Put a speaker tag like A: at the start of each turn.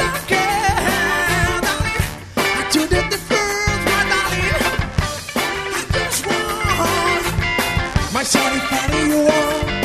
A: don't care, darling. I my darling. I just want my shawty party you want.